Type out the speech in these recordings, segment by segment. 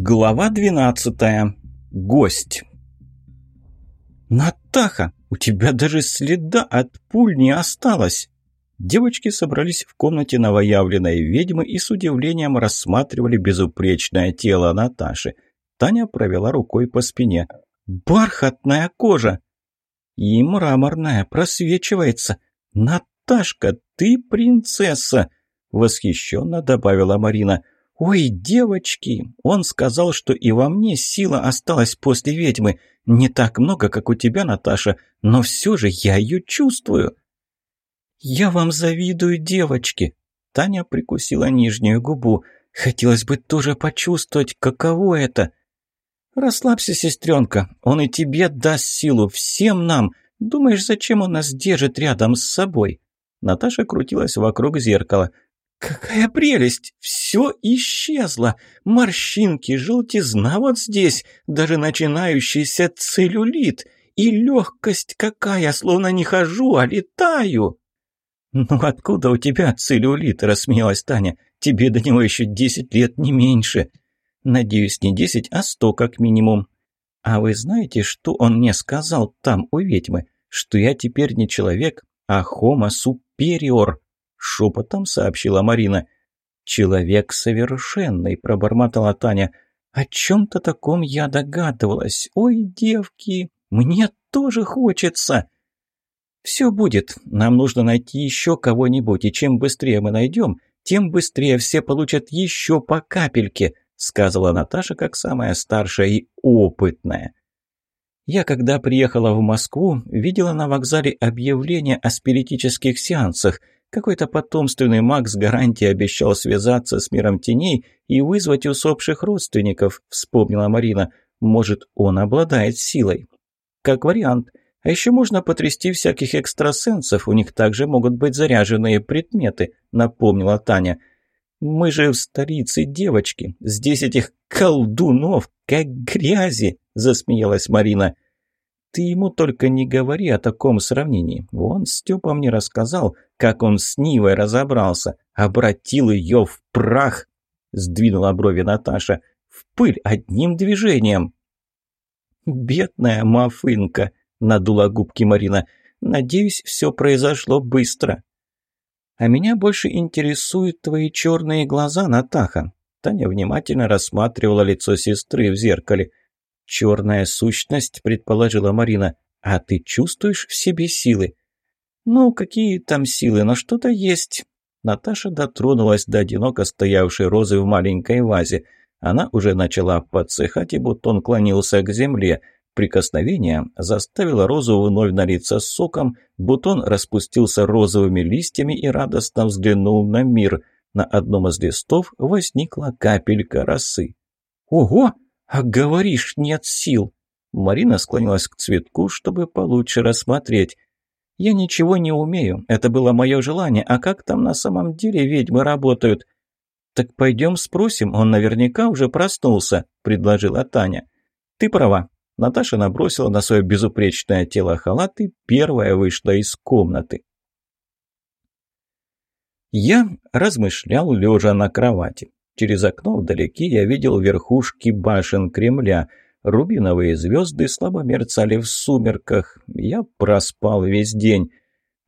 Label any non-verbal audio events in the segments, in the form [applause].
Глава двенадцатая. Гость. «Натаха, у тебя даже следа от пуль не осталось!» Девочки собрались в комнате новоявленной ведьмы и с удивлением рассматривали безупречное тело Наташи. Таня провела рукой по спине. «Бархатная кожа!» «И мраморная, просвечивается! Наташка, ты принцесса!» Восхищенно добавила Марина. «Ой, девочки! Он сказал, что и во мне сила осталась после ведьмы. Не так много, как у тебя, Наташа, но все же я ее чувствую». «Я вам завидую, девочки!» Таня прикусила нижнюю губу. «Хотелось бы тоже почувствовать, каково это!» «Расслабься, сестренка, он и тебе даст силу, всем нам. Думаешь, зачем он нас держит рядом с собой?» Наташа крутилась вокруг зеркала. «Какая прелесть! Все исчезло! Морщинки, желтизна вот здесь, даже начинающийся целлюлит! И легкость какая, словно не хожу, а летаю!» «Ну откуда у тебя целлюлит?» – рассмеялась Таня. «Тебе до него еще десять лет, не меньше». «Надеюсь, не десять, а сто как минимум». «А вы знаете, что он мне сказал там, у ведьмы? Что я теперь не человек, а homo superior?» – шепотом сообщила Марина. «Человек совершенный», – пробормотала Таня. «О чем-то таком я догадывалась. Ой, девки, мне тоже хочется». «Все будет. Нам нужно найти еще кого-нибудь, и чем быстрее мы найдем, тем быстрее все получат еще по капельке», сказала Наташа как самая старшая и опытная. Я, когда приехала в Москву, видела на вокзале объявление о спиритических сеансах. Какой-то потомственный маг с гарантией обещал связаться с миром теней и вызвать усопших родственников, вспомнила Марина. Может, он обладает силой. Как вариант – а еще можно потрясти всяких экстрасенсов, у них также могут быть заряженные предметы», — напомнила Таня. «Мы же в столице, девочки. Здесь этих колдунов, как грязи!» — засмеялась Марина. «Ты ему только не говори о таком сравнении. Вон Степа мне рассказал, как он с Нивой разобрался, обратил ее в прах!» — сдвинула брови Наташа. «В пыль одним движением!» «Бедная мафынка!» – надула губки Марина. «Надеюсь, все произошло быстро». «А меня больше интересуют твои черные глаза, Натаха». Таня внимательно рассматривала лицо сестры в зеркале. «Черная сущность», – предположила Марина. «А ты чувствуешь в себе силы?» «Ну, какие там силы, но что-то есть». Наташа дотронулась до одиноко стоявшей розы в маленькой вазе. Она уже начала подсыхать, и бутон клонился к земле – Прикосновение заставило розу вновь налиться соком, бутон распустился розовыми листьями и радостно взглянул на мир. На одном из листов возникла капелька росы. «Ого! А говоришь, нет сил!» Марина склонилась к цветку, чтобы получше рассмотреть. «Я ничего не умею, это было мое желание, а как там на самом деле ведьмы работают?» «Так пойдем спросим, он наверняка уже проснулся», – предложила Таня. «Ты права, Наташа набросила на свое безупречное тело халат и первая вышла из комнаты. Я размышлял, лежа на кровати. Через окно вдалеке я видел верхушки башен Кремля. Рубиновые звезды слабо мерцали в сумерках. Я проспал весь день.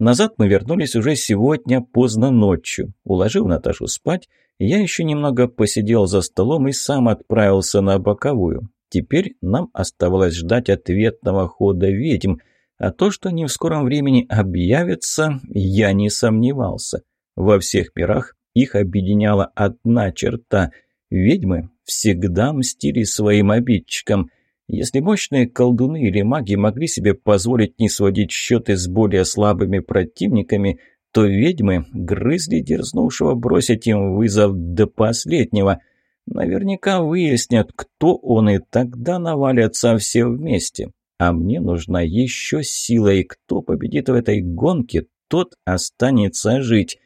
Назад мы вернулись уже сегодня поздно ночью. Уложив Наташу спать, я еще немного посидел за столом и сам отправился на боковую. Теперь нам оставалось ждать ответного хода ведьм, а то, что они в скором времени объявятся, я не сомневался. Во всех мирах их объединяла одна черта – ведьмы всегда мстили своим обидчикам. Если мощные колдуны или маги могли себе позволить не сводить счеты с более слабыми противниками, то ведьмы грызли дерзнувшего бросить им вызов до последнего – Наверняка выяснят, кто он, и тогда навалятся все вместе. А мне нужна еще сила, и кто победит в этой гонке, тот останется жить.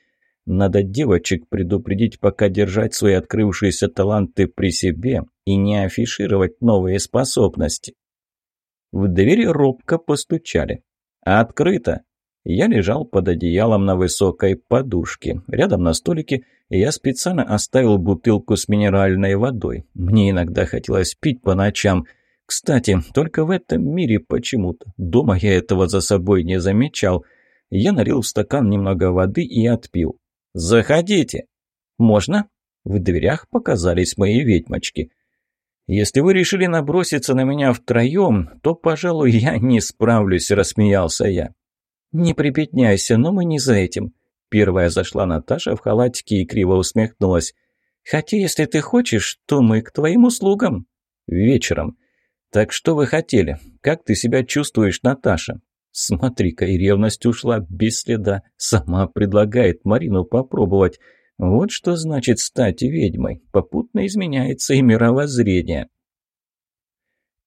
Надо девочек предупредить, пока держать свои открывшиеся таланты при себе и не афишировать новые способности. В двери робко постучали. «Открыто!» Я лежал под одеялом на высокой подушке. Рядом на столике я специально оставил бутылку с минеральной водой. Мне иногда хотелось пить по ночам. Кстати, только в этом мире почему-то. Дома я этого за собой не замечал. Я налил в стакан немного воды и отпил. «Заходите!» «Можно?» В дверях показались мои ведьмочки. «Если вы решили наброситься на меня втроем, то, пожалуй, я не справлюсь», – рассмеялся я. «Не припятняйся, но мы не за этим». Первая зашла Наташа в халатике и криво усмехнулась. «Хотя, если ты хочешь, то мы к твоим услугам». «Вечером». «Так что вы хотели? Как ты себя чувствуешь, Наташа?» Смотри-ка, и ревность ушла без следа. Сама предлагает Марину попробовать. Вот что значит стать ведьмой. Попутно изменяется и мировоззрение.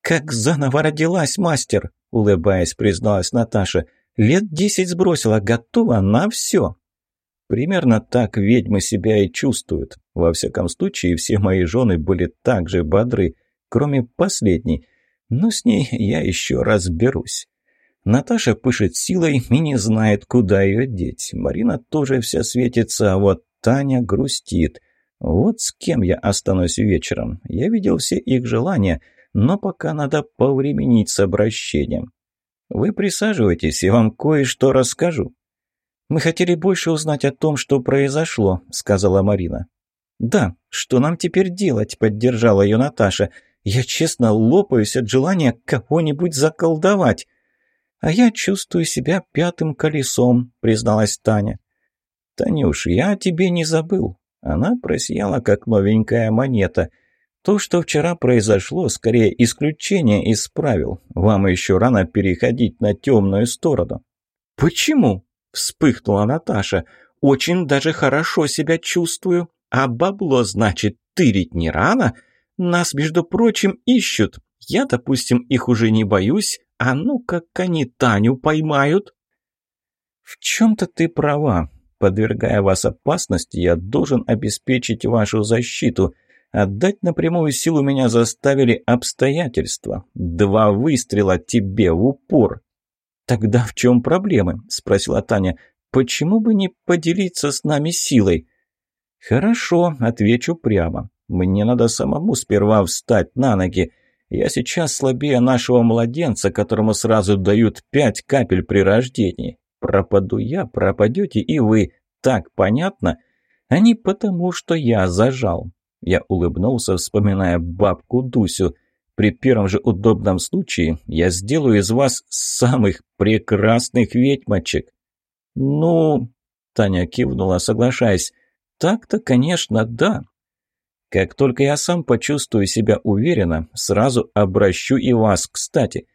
«Как заново родилась, мастер!» — улыбаясь, призналась Наташа. «Лет десять сбросила, готова на все!» Примерно так ведьмы себя и чувствуют. Во всяком случае, все мои жены были так же бодры, кроме последней. Но с ней я еще разберусь. Наташа пышет силой и не знает, куда ее деть. Марина тоже вся светится, а вот Таня грустит. Вот с кем я останусь вечером. Я видел все их желания, но пока надо повременить с обращением. Вы присаживайтесь, я вам кое-что расскажу. «Мы хотели больше узнать о том, что произошло», — сказала Марина. «Да, что нам теперь делать?» — поддержала ее Наташа. «Я честно лопаюсь от желания кого-нибудь заколдовать». «А я чувствую себя пятым колесом», — призналась Таня. «Танюш, я тебе не забыл». Она просияла, как новенькая монета. «То, что вчера произошло, скорее исключение из правил. Вам еще рано переходить на темную сторону». «Почему?» — вспыхнула Наташа. «Очень даже хорошо себя чувствую. А бабло, значит, тырить не рано? Нас, между прочим, ищут. Я, допустим, их уже не боюсь. А ну, как они Таню поймают?» «В чем-то ты права», Подвергая вас опасности, я должен обеспечить вашу защиту. Отдать напрямую силу меня заставили обстоятельства. Два выстрела тебе в упор». «Тогда в чем проблемы?» – спросила Таня. «Почему бы не поделиться с нами силой?» «Хорошо, отвечу прямо. Мне надо самому сперва встать на ноги. Я сейчас слабее нашего младенца, которому сразу дают пять капель при рождении. Пропаду я, пропадете и вы. Так понятно? А не потому, что я зажал. Я улыбнулся, вспоминая бабку Дусю. При первом же удобном случае я сделаю из вас самых прекрасных ведьмочек. Ну, Таня кивнула, соглашаясь. Так-то, конечно, да. Как только я сам почувствую себя уверенно, сразу обращу и вас, кстати.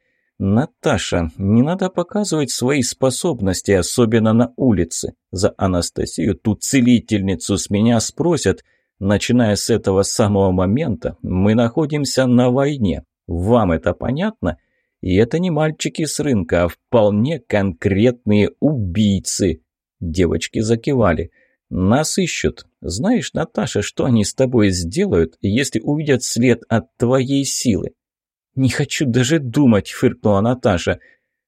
«Наташа, не надо показывать свои способности, особенно на улице. За Анастасию, ту целительницу, с меня спросят. Начиная с этого самого момента, мы находимся на войне. Вам это понятно? И это не мальчики с рынка, а вполне конкретные убийцы». Девочки закивали. «Нас ищут. Знаешь, Наташа, что они с тобой сделают, если увидят след от твоей силы?» «Не хочу даже думать», — фыркнула Наташа.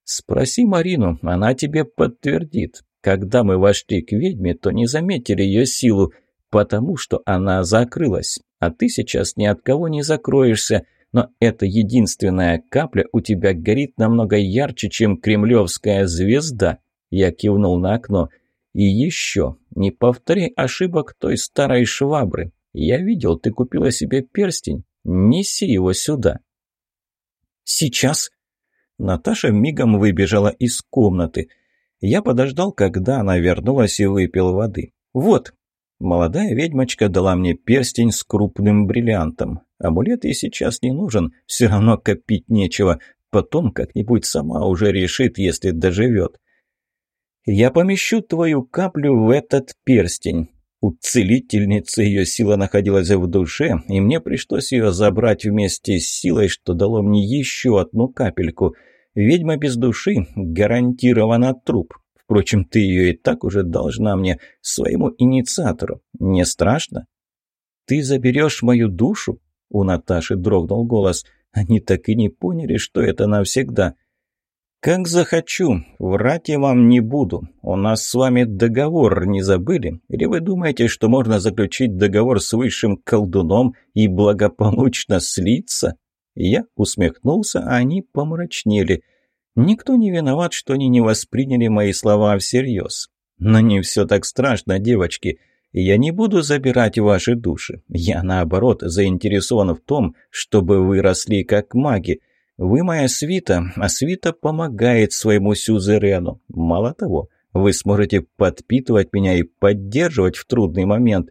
«Спроси Марину, она тебе подтвердит. Когда мы вошли к ведьме, то не заметили ее силу, потому что она закрылась. А ты сейчас ни от кого не закроешься, но эта единственная капля у тебя горит намного ярче, чем кремлевская звезда». Я кивнул на окно. «И еще, не повтори ошибок той старой швабры. Я видел, ты купила себе перстень. Неси его сюда». «Сейчас?» Наташа мигом выбежала из комнаты. Я подождал, когда она вернулась и выпил воды. «Вот». Молодая ведьмочка дала мне перстень с крупным бриллиантом. Амулет ей сейчас не нужен, все равно копить нечего. Потом как-нибудь сама уже решит, если доживет. «Я помещу твою каплю в этот перстень. У целительницы ее сила находилась в душе, и мне пришлось ее забрать вместе с силой, что дало мне еще одну капельку. Ведьма без души гарантированно труп. Впрочем, ты ее и так уже должна мне, своему инициатору. Не страшно? Ты заберешь мою душу? У Наташи дрогнул голос. Они так и не поняли, что это навсегда. «Как захочу, врать я вам не буду. У нас с вами договор не забыли? Или вы думаете, что можно заключить договор с высшим колдуном и благополучно слиться?» Я усмехнулся, а они помрачнели. Никто не виноват, что они не восприняли мои слова всерьез. Но не все так страшно, девочки. Я не буду забирать ваши души. Я, наоборот, заинтересован в том, чтобы вы росли как маги. Вы моя свита, а свита помогает своему сюзерену. Мало того, вы сможете подпитывать меня и поддерживать в трудный момент.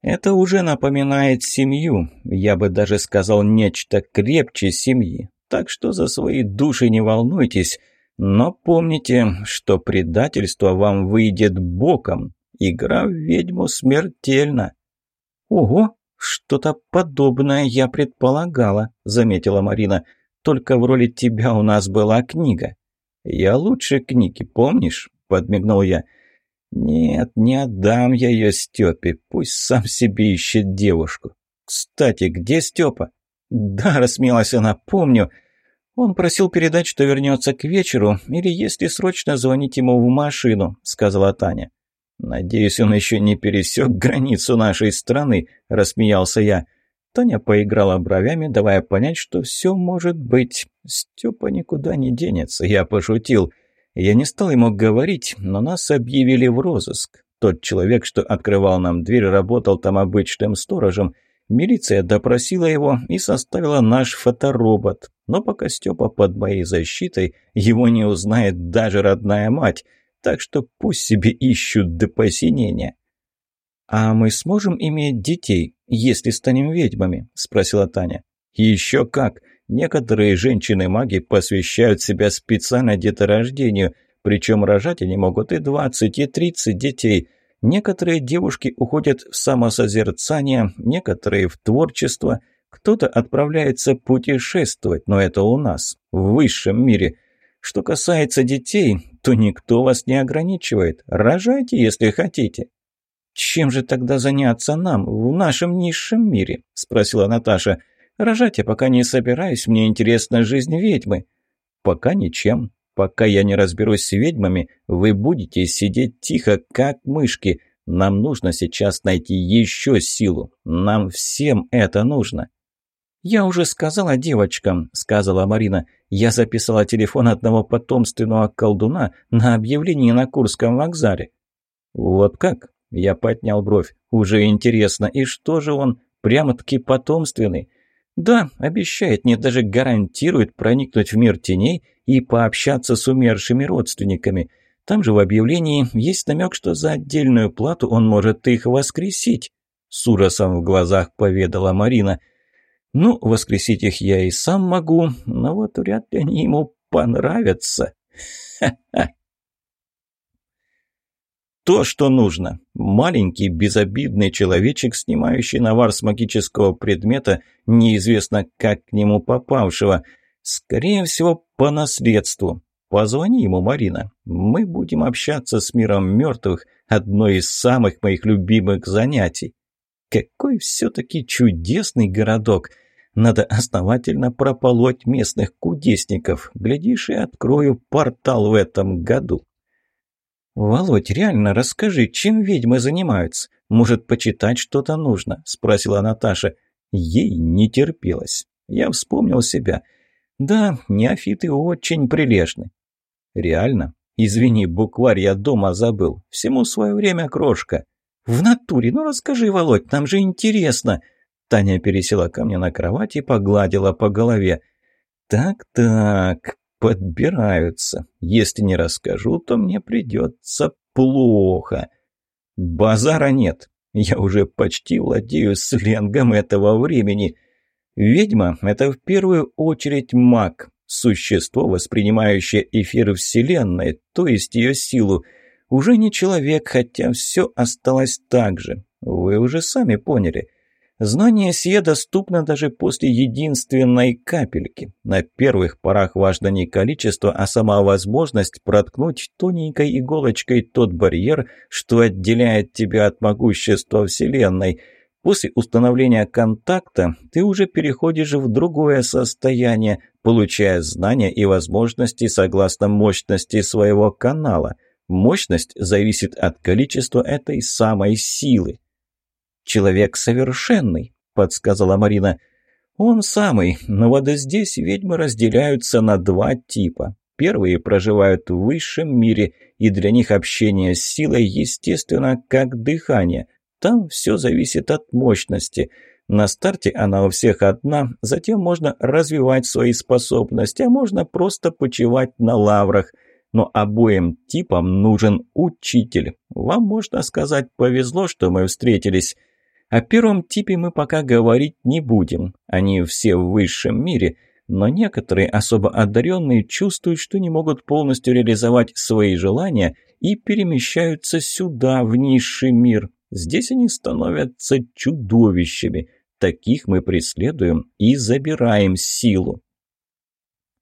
Это уже напоминает семью, я бы даже сказал нечто крепче семьи. Так что за свои души не волнуйтесь, но помните, что предательство вам выйдет боком. Игра в ведьму смертельна. «Ого, что-то подобное я предполагала», — заметила Марина. Только в роли тебя у нас была книга». «Я лучше книги, помнишь?» – подмигнул я. «Нет, не отдам я ее Степе, пусть сам себе ищет девушку. Кстати, где Степа?» «Да», – рассмеялась она, – «помню. Он просил передать, что вернется к вечеру, или если срочно звонить ему в машину», – сказала Таня. «Надеюсь, он еще не пересек границу нашей страны», – рассмеялся я. Таня поиграла бровями, давая понять, что все может быть. Степа никуда не денется, я пошутил. Я не стал ему говорить, но нас объявили в розыск. Тот человек, что открывал нам дверь, работал там обычным сторожем. Милиция допросила его и составила наш фоторобот. Но пока Степа под моей защитой, его не узнает даже родная мать. Так что пусть себе ищут до посинения. «А мы сможем иметь детей, если станем ведьмами?» – спросила Таня. «Еще как! Некоторые женщины-маги посвящают себя специально деторождению, причем рожать они могут и 20, и 30 детей. Некоторые девушки уходят в самосозерцание, некоторые в творчество, кто-то отправляется путешествовать, но это у нас, в высшем мире. Что касается детей, то никто вас не ограничивает. Рожайте, если хотите». «Чем же тогда заняться нам в нашем низшем мире?» – спросила Наташа. «Рожать я пока не собираюсь, мне интересна жизнь ведьмы». «Пока ничем. Пока я не разберусь с ведьмами, вы будете сидеть тихо, как мышки. Нам нужно сейчас найти еще силу. Нам всем это нужно». «Я уже сказала девочкам», — сказала Марина. «Я записала телефон одного потомственного колдуна на объявлении на Курском вокзале». «Вот как?» Я поднял бровь. Уже интересно. И что же он? Прямо-таки потомственный? Да, обещает, мне даже гарантирует проникнуть в мир теней и пообщаться с умершими родственниками. Там же в объявлении есть намек, что за отдельную плату он может их воскресить. С ужасом в глазах поведала Марина. Ну, воскресить их я и сам могу, но вот вряд ли они ему понравятся. Ха-ха. То, что нужно. Маленький, безобидный человечек, снимающий навар с магического предмета, неизвестно как к нему попавшего. Скорее всего, по наследству. Позвони ему, Марина. Мы будем общаться с миром мертвых, одно из самых моих любимых занятий. Какой все-таки чудесный городок! Надо основательно прополоть местных кудесников. Глядишь, и открою портал в этом году. «Володь, реально расскажи, чем ведьмы занимаются? Может, почитать что-то нужно?» – спросила Наташа. Ей не терпелось. Я вспомнил себя. «Да, неофиты очень прилежны». «Реально? Извини, букварь я дома забыл. Всему свое время, крошка». «В натуре? Ну расскажи, Володь, нам же интересно». Таня пересела ко мне на кровать и погладила по голове. «Так-так, подбираются. Если не расскажу, то мне придется плохо. Базара нет. Я уже почти владею сленгом этого времени. Ведьма – это в первую очередь маг, существо, воспринимающее эфир Вселенной, то есть ее силу. Уже не человек, хотя все осталось так же. Вы уже сами поняли – Знание сие доступно даже после единственной капельки. На первых порах важно не количество, а сама возможность проткнуть тоненькой иголочкой тот барьер, что отделяет тебя от могущества Вселенной. После установления контакта ты уже переходишь в другое состояние, получая знания и возможности согласно мощности своего канала. Мощность зависит от количества этой самой силы. «Человек совершенный», — подсказала Марина. «Он самый, но вот здесь ведьмы разделяются на два типа. Первые проживают в высшем мире, и для них общение с силой естественно как дыхание — там все зависит от мощности. На старте она у всех одна, затем можно развивать свои способности, а можно просто почивать на лаврах. Но обоим типам нужен учитель. Вам, можно сказать, повезло, что мы встретились. О первом типе мы пока говорить не будем. Они все в высшем мире, но некоторые особо одаренные чувствуют, что не могут полностью реализовать свои желания и перемещаются сюда, в низший мир. Здесь они становятся чудовищами. Таких мы преследуем и забираем силу.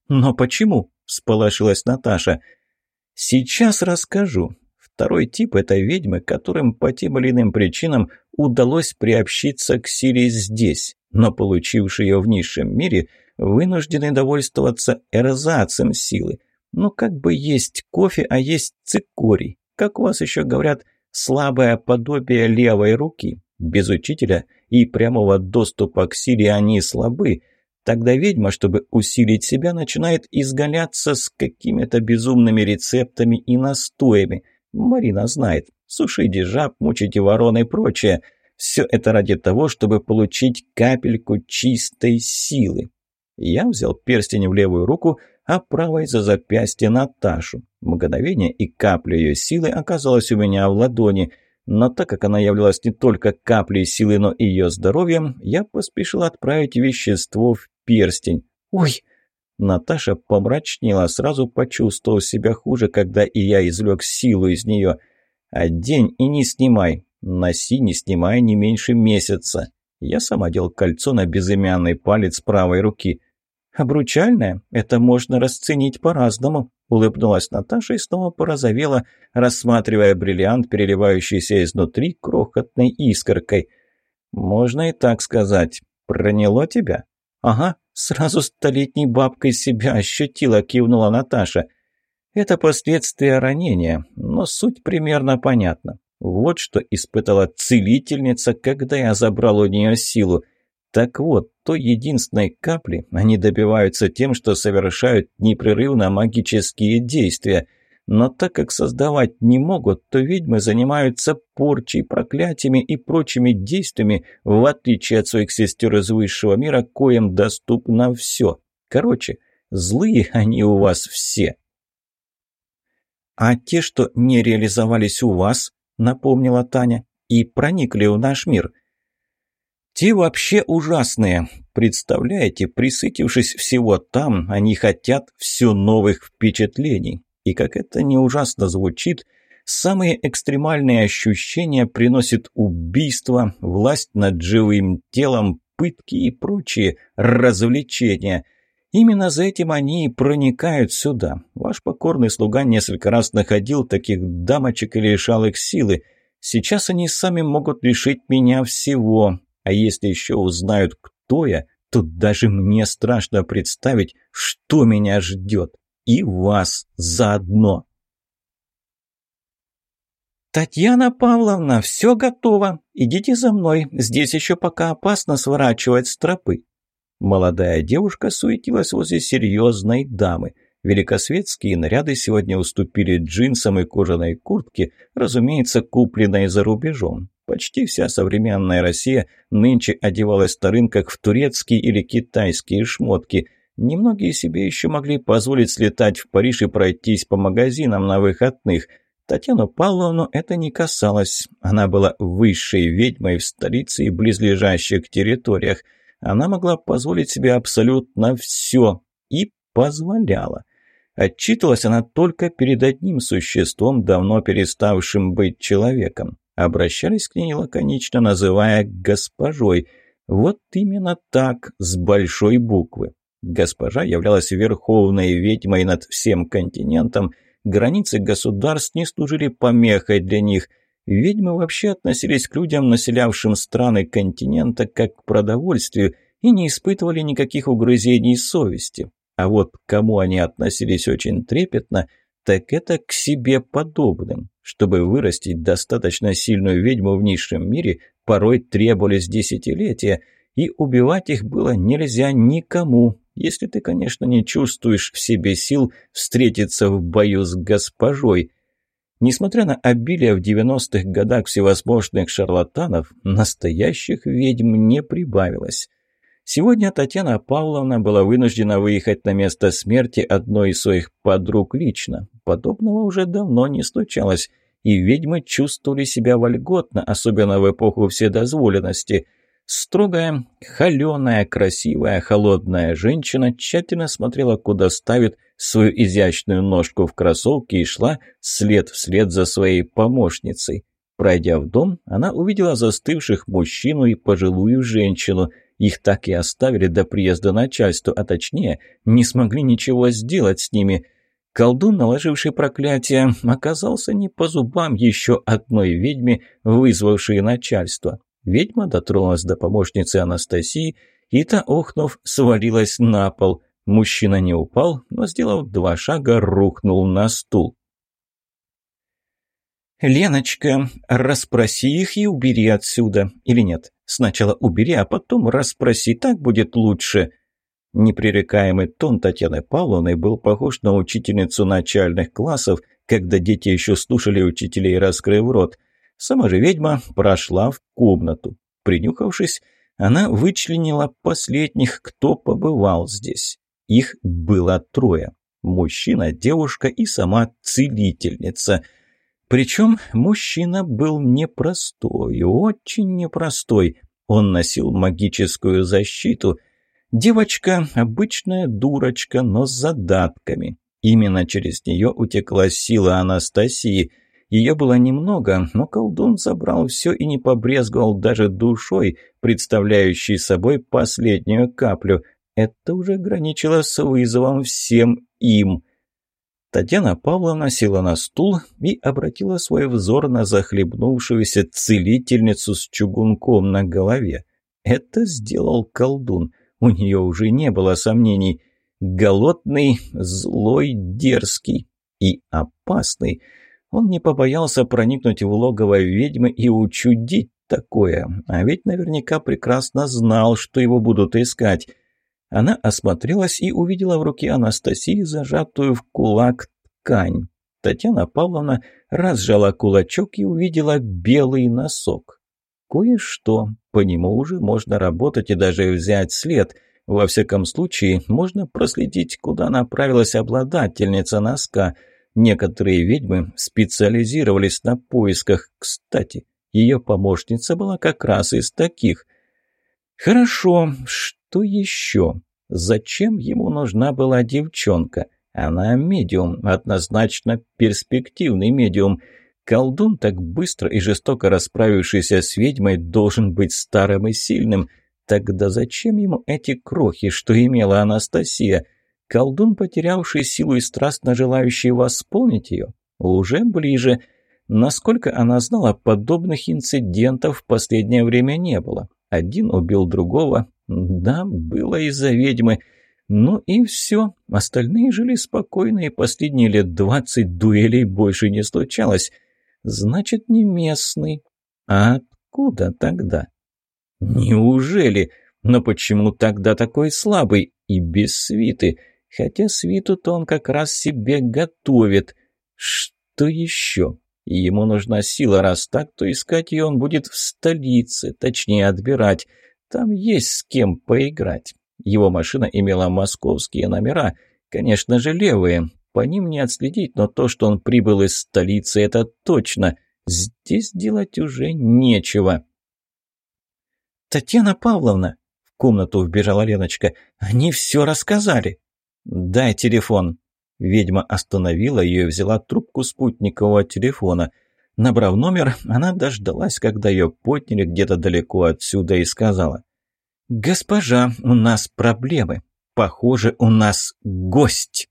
«Но почему?» – всполошилась Наташа. «Сейчас расскажу. Второй тип – это ведьмы, которым по тем или иным причинам удалось приобщиться к силе здесь, но получившие ее в низшем мире вынуждены довольствоваться эрзацем силы. Ну, как бы есть кофе, а есть цикорий. Как у вас еще говорят – слабое подобие левой руки. Без учителя и прямого доступа к силе они слабы. Тогда ведьма, чтобы усилить себя, начинает изгаляться с какими-то безумными рецептами и настоями. Марина знает. Сушите жаб, мучите ворон и прочее. Все это ради того, чтобы получить капельку чистой силы. Я взял перстень в левую руку, а правой за запястье Наташу. Мгновение и капля ее силы оказалась у меня в ладони, но так как она являлась не только каплей силы, но и ее здоровьем, я поспешил отправить вещество в перстень. «Ой!» Наташа помрачнела, сразу почувствовал себя хуже, когда и я извлек силу из нее. «Одень и не снимай. Носи, не снимай не меньше месяца». Я сам одел кольцо на безымянный палец правой руки. «Обручальное? Это можно расценить по-разному», — улыбнулась Наташа и снова порозовела, рассматривая бриллиант, переливающийся изнутри крохотной искоркой. «Можно и так сказать. Проняло тебя?» «Ага, сразу столетней бабкой себя ощутила», — кивнула Наташа. «Это последствия ранения, но суть примерно понятна. Вот что испытала целительница, когда я забрал у нее силу. Так вот, той единственной капли они добиваются тем, что совершают непрерывно магические действия. Но так как создавать не могут, то ведьмы занимаются порчей, проклятиями и прочими действиями, в отличие от своих сестер из высшего мира, коим доступно все. Короче, злые [laughs] они у вас все. «А те, что не реализовались у вас?» – напомнила Таня. «И проникли в наш мир». Те вообще ужасные. Представляете, присытившись всего там, они хотят все новых впечатлений. И как это не ужасно звучит, самые экстремальные ощущения приносят убийство, власть над живым телом, пытки и прочие развлечения. Именно за этим они и проникают сюда. Ваш покорный слуга несколько раз находил таких дамочек и лишал их силы. Сейчас они сами могут лишить меня всего. А если еще узнают, кто я, то даже мне страшно представить, что меня ждет. И вас заодно. «Татьяна Павловна, все готово. Идите за мной. Здесь еще пока опасно сворачивать с тропы». Молодая девушка суетилась возле серьезной дамы. Великосветские наряды сегодня уступили джинсам и кожаной куртке, разумеется, купленной за рубежом. Почти вся современная Россия нынче одевалась на рынках в турецкие или китайские шмотки. Немногие себе еще могли позволить слетать в Париж и пройтись по магазинам на выходных. Татьяну Павловну это не касалось. Она была высшей ведьмой в столице и близлежащих территориях. Она могла позволить себе абсолютно все. И позволяла. Отчитывалась она только перед одним существом, давно переставшим быть человеком. Обращались к ней лаконично, называя «госпожой». Вот именно так, с большой буквы. Госпожа являлась верховной ведьмой над всем континентом, границы государств не служили помехой для них. Ведьмы вообще относились к людям, населявшим страны континента, как к продовольствию, и не испытывали никаких угрызений совести. А вот кому они относились очень трепетно, так это к себе подобным. Чтобы вырастить достаточно сильную ведьму в низшем мире, порой требовались десятилетия, и убивать их было нельзя никому, если ты, конечно, не чувствуешь в себе сил встретиться в бою с госпожой. Несмотря на обилие в 90-х годах всевозможных шарлатанов, настоящих ведьм не прибавилось. Сегодня Татьяна Павловна была вынуждена выехать на место смерти одной из своих подруг лично. Подобного уже давно не случалось, и ведьмы чувствовали себя вольготно, особенно в эпоху вседозволенности – Строгая, холеная, красивая, холодная женщина тщательно смотрела, куда ставит свою изящную ножку в кроссовке и шла след вслед за своей помощницей. Пройдя в дом, она увидела застывших мужчину и пожилую женщину. Их так и оставили до приезда начальства, а точнее, не смогли ничего сделать с ними. Колдун, наложивший проклятие, оказался не по зубам еще одной ведьме, вызвавшей начальство. Ведьма дотронулась до помощницы Анастасии, и та, охнув, свалилась на пол. Мужчина не упал, но, сделав два шага, рухнул на стул. «Леночка, расспроси их и убери отсюда. Или нет? Сначала убери, а потом расспроси, так будет лучше». Непререкаемый тон Татьяны Павловны был похож на учительницу начальных классов, когда дети еще слушали учителей, раскрыв рот – Сама же ведьма прошла в комнату. Принюхавшись, она вычленила последних, кто побывал здесь. Их было трое. Мужчина, девушка и сама целительница. Причем мужчина был непростой, очень непростой. Он носил магическую защиту. Девочка – обычная дурочка, но с задатками. Именно через нее утекла сила Анастасии – ее было немного, но колдун забрал все и не побрезговал даже душой, представляющей собой последнюю каплю. Это уже граничило с вызовом всем им. Татьяна Павловна села на стул и обратила свой взор на захлебнувшуюся целительницу с чугунком на голове. Это сделал колдун. У нее уже не было сомнений. Голодный, злой, дерзкий и опасный – он не побоялся проникнуть в логово ведьмы и учудить такое, а ведь наверняка прекрасно знал, что его будут искать. Она осмотрелась и увидела в руке Анастасии зажатую в кулак ткань. Татьяна Павловна разжала кулачок и увидела белый носок. Кое-что, по нему уже можно работать и даже взять след. Во всяком случае, можно проследить, куда направилась обладательница носка – Некоторые ведьмы специализировались на поисках. Кстати, ее помощница была как раз из таких. Хорошо, что еще? Зачем ему нужна была девчонка? Она медиум, однозначно перспективный медиум. Колдун, так быстро и жестоко расправившийся с ведьмой, должен быть старым и сильным. Тогда зачем ему эти крохи, что имела Анастасия? — Колдун, потерявший силу и страстно желающий восполнить ее, уже ближе. Насколько она знала, подобных инцидентов в последнее время не было. Один убил другого. Да, было из-за ведьмы. Ну и все. Остальные жили спокойно, и последние лет двадцать дуэлей больше не случалось. Значит, не местный. А откуда тогда? Неужели? Но почему тогда такой слабый и без свиты? Хотя свиту-то он как раз себе готовит. Что еще? Ему нужна сила, раз так, то искать ее он будет в столице, точнее отбирать. Там есть с кем поиграть. Его машина имела московские номера, конечно же левые. По ним не отследить, но то, что он прибыл из столицы, это точно. Здесь делать уже нечего. «Татьяна Павловна!» — в комнату вбежала Леночка. «Они все рассказали!» «Дай телефон». Ведьма остановила ее и взяла трубку спутникового телефона. Набрав номер, она дождалась, когда ее подняли где-то далеко отсюда и сказала. «Госпожа, у нас проблемы. Похоже, у нас гость».